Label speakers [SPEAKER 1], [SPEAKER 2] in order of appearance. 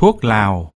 [SPEAKER 1] thuốc lào.